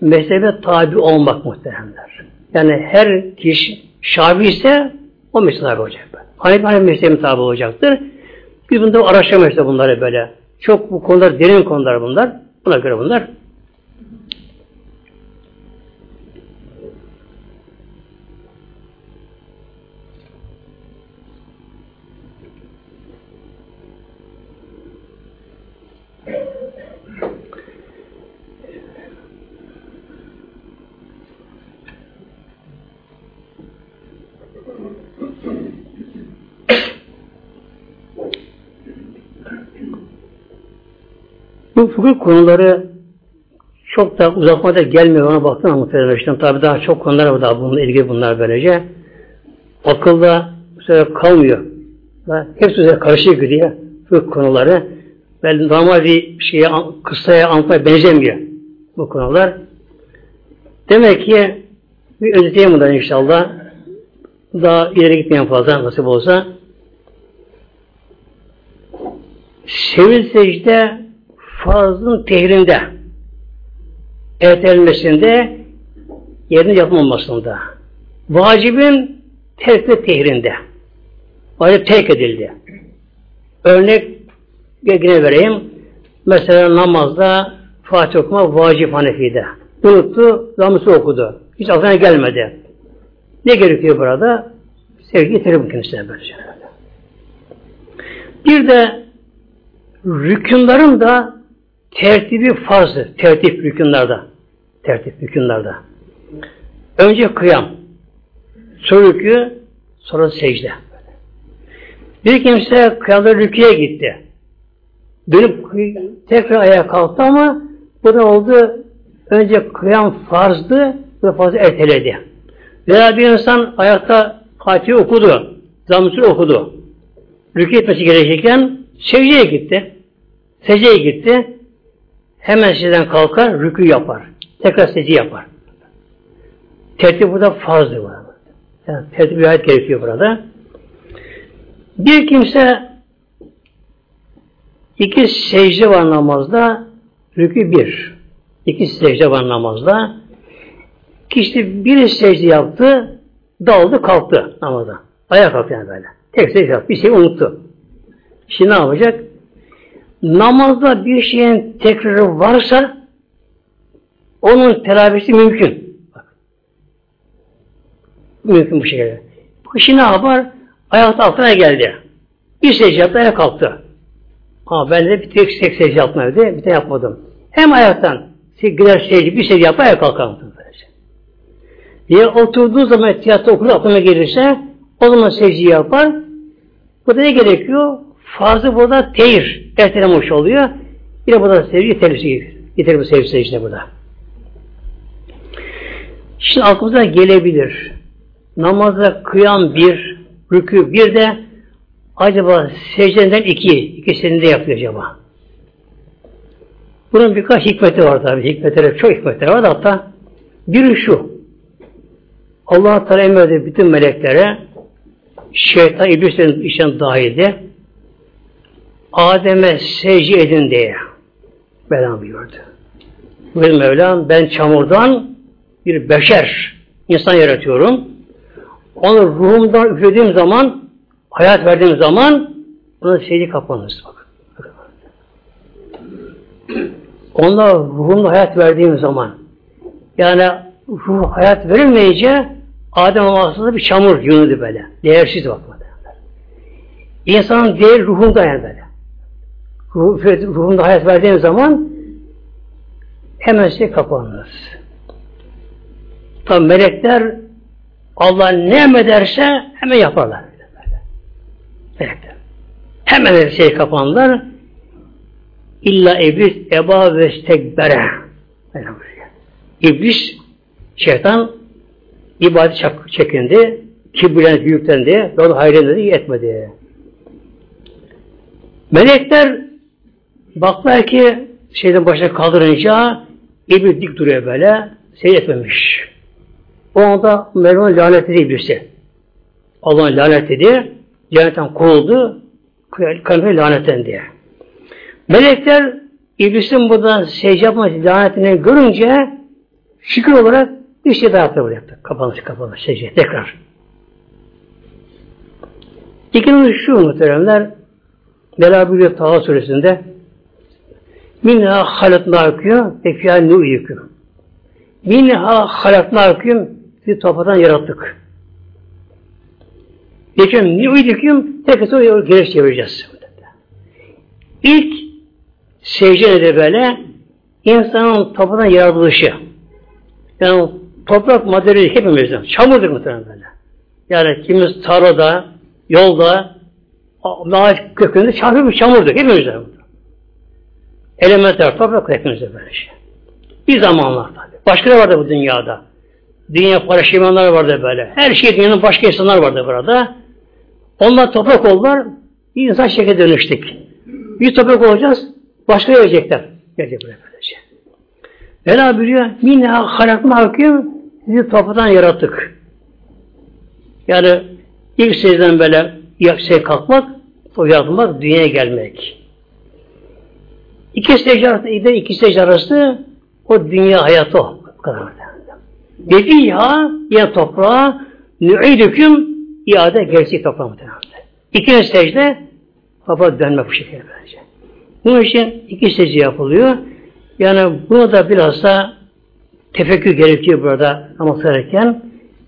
Mezhebe tabi olmak muhteremler. Yani her kişi şabi ise o tabi olacak. Hanefi Hanefi mezhebine tabi olacaktır. Biz bunda araştırmayız bunları böyle. Çok bu konular derin konular bunlar. Buna göre bunlar. Bu fıkıh konuları çok da uzatmada gelmiyor ona baktım ama muhtemelen tabi daha çok konular var daha bununla ilgili bunlar böylece. Akılda bu kalmıyor. Hepsi üzerine karışık gidiyor fıkıh konuları. Ben normal bir şeye, kıssaya anlatmaya benzemiyor bu konular. Demek ki bir özeteyim bundan inşallah. Daha ileri gitmeyen fazla nasip olsa. Sevil secde farzın tehrinde ertelenmesinde yerine yapılmamasında vacibin terk ve tehrinde vacip terk edildi. Örnek yine vereyim. Mesela namazda Fatih okuma vacip Hanefi'de. Unuttu, namazı okudu. Hiç aklına gelmedi. Ne gerekiyor burada? Sevgi yetirir bu kendisine böylece. Bir de rükünlerin da tertibi farzı. Tertip rükünlerde. Tertip rükünlerde. Önce kıyam. Sonra rükü, sonra secde. Bir kimse kıyamda rüküye gitti. Dönüp tekrar ayağa kalktı ama bu da oldu önce kıyam farzdı ve fazla erteledi. Veya bir insan ayakta Fatih okudu. Zamsur okudu. Rükû etmesi gerekirken secdeye gitti. Secdeye gitti. Hemen secdeden kalkar, rükû yapar. Tekrar secde yapar. Tertip burada fazla var. Yani tertip riayet gerekiyor burada. Bir kimse iki secde var namazda, rükü bir. İki secde var namazda. Kişi bir secde yaptı, daldı, kalktı namazda. Ayağa kalktı yani böyle. Tek secde yaptı, bir şey unuttu. Şimdi ne yapacak? Namazda bir şeyin tekrarı varsa onun telafisi mümkün. Mümkün bu şekilde. Bu kişi ne yapar? Ayakta altına geldi. Bir secde yaptı, ayağa kalktı. Ama ben de bir tek tek secde yaptım evde, bir de yapmadım. Hem ayaktan gider secde, bir secde yapar, ayağa kalkar. Ya oturduğu zaman tiyatro okur aklına gelirse o zaman secde yapar. Bu da ne gerekiyor? Fazla burada teyir, ertelemiş oluyor. Bir de burada sevgi yeterli, yeterli bu sevgi secde burada. Şimdi aklımıza gelebilir. Namazda kıyam bir, rükü bir de acaba secdeden iki, ikisini de yapıyor acaba. Bunun birkaç hikmeti var tabi. Hikmetleri çok hikmetleri var hatta biri şu. Allah Teala emredi bütün meleklere şeytan iblislerin işten dahildi. Adem'e secde edin diye Mevlam buyurdu. Buyurdu Mevlam ben çamurdan bir beşer insan yaratıyorum. Onu ruhumdan üflediğim zaman hayat verdiğim zaman ona secde kapanır. Bak. Onda ruhumda hayat verdiğim zaman yani ruh hayat verilmeyince Adem aslında bir çamur yunuydu böyle. Değersiz bakmadı. İnsanın değer ruhunda yani böyle. Ruh, ruhunda hayat verdiğim zaman hemen şey kapanır. Tabi melekler Allah ne emrederse hemen yaparlar. Melekler. Hemen şey kapanlar. İlla iblis eba ve stekbere. İblis, şeytan ibadet çekindi, kibirlen büyüklendi, yolu hayren dedi, etmedi. Melekler baklar ki şeyden başına kaldırınca iblis dik duruyor böyle, seyretmemiş. O anda Mevlam lanet edildi iblisi. Allah'ın lanet dedi, cennetten kovuldu, kalbine lanetlendi. Melekler iblisin buradan secde yapması lanetini görünce şükür olarak bir şey daha yaptı yaptı. Kapanış kapanış secde tekrar. İkincisi şu muhteremler Bela buyuruyor Taha suresinde Minha halatnâküm ve fiyâ nu'yüküm Minha halatnâküm bir topraktan yarattık. Geçen nu'yüküm tekrar o geri çevireceğiz. İlk secde nedir böyle? İnsanın topraktan yaratılışı. Yani toprak materyali hepimizden. Çamurdur muhtemelen böyle. Yani kimimiz tarlada, yolda, ağaç kökünde çarpıyor çamurdur. Hepimizden. Elementler, toprak hepimizde böyle şey. Bir zamanlar tabi. Başka da vardı bu dünyada. Dünya paraşimanlar vardı böyle. Her şey dünyanın başka insanlar vardı burada. Onlar toprak oldular. Bir insan şekilde dönüştük. Bir toprak olacağız. Başka gelecekler. Gelecek buraya böylece. Vela buyuruyor. Minna halakma hakim sizi topraktan yarattık. Yani ilk secden böyle şey kalkmak, o yaratılmak, dünyaya gelmek. İki secde arası, iki secde arası o dünya hayatı o. Kadar. Dediha ya toprağa nü'idüküm iade gerçek toprağa muhtemelen. İkinci secde baba dönme bu şekilde bence. Bunun için iki secde yapılıyor. Yani buna da biraz da tefekkür gerekiyor burada namaz kılarken.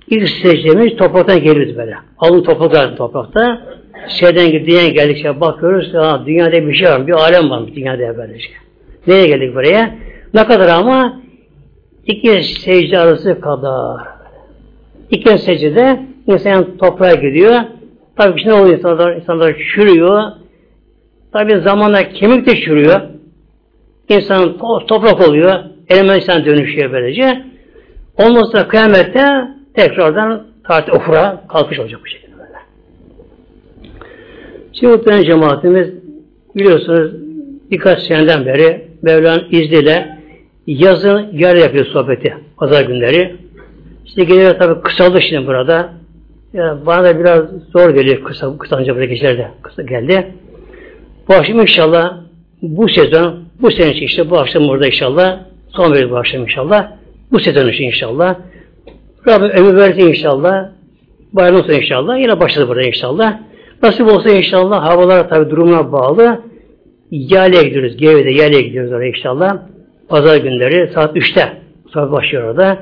İlk secdemiz topraktan geliyordu böyle. Alın toprakta toprakta. Şeyden dünyaya geldikçe bakıyoruz. Ha, dünyada bir şey var. Bir alem var dünyada böyle şey. Nereye geldik buraya? Ne kadar ama iki secde arası kadar. İki secde insan toprağa gidiyor. Tabii ki ne oluyor? İnsanlar, insanlar çürüyor. Tabii zamanla kemik de çürüyor. İnsan toprak oluyor. Element insan dönüşüyor böylece. Ondan sonra kıyamette tekrardan Tarih ofura kalkış olacak bu şekilde. Şimdi muhtemelen cemaatimiz biliyorsunuz birkaç seneden beri Mevla'nın izniyle yazın yer yapıyor sohbeti pazar günleri. İşte geceler tabi kısaldı şimdi burada. Yani bana da biraz zor geliyor kısa, kısalınca burada gecelerde kısa geldi. Bu akşam inşallah bu sezon, bu sene için işte bu akşam burada inşallah son bir bu akşam inşallah. Bu sezon için inşallah. Rabbim ömür verdi inşallah. Bayram olsun inşallah. Yine başladı burada inşallah. Nasip olsa inşallah havalara tabi durumuna bağlı. Yale'ye gidiyoruz. Geve'de Yale'ye gidiyoruz oraya inşallah. Pazar günleri saat 3'te saat başlıyor orada.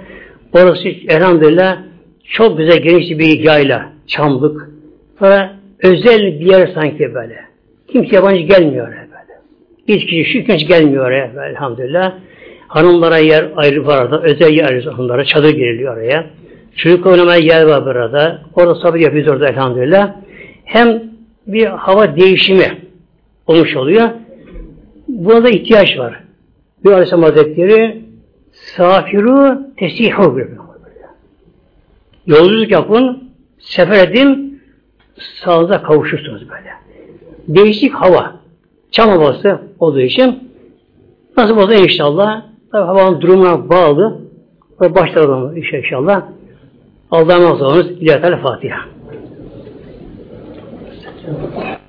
Orası elhamdülillah çok güzel geniş bir yayla, çamlık. Sonra özel bir yer sanki böyle. Kimse yabancı gelmiyor oraya böyle. Hiç kişi şu kişi gelmiyor oraya böyle, elhamdülillah. Hanımlara yer ayrı var orada. Özel yer hanımlara. Çadır giriliyor oraya. Çocuk oynamaya yer var burada. Orada sabır yapıyoruz orada elhamdülillah. Hem bir hava değişimi olmuş oluyor. Buna da ihtiyaç var. Bir Aleyhisselam Hazretleri safiru tesihu buyuruyor. Yolculuk yapın, sefer edin, sağlığa kavuşursunuz böyle. Değişik hava, çam havası olduğu için nasıl olsa inşallah tabi havanın durumuna bağlı ve başlayalım inşallah. Allah'a emanet olunuz. İlahi Fatiha. Thank you.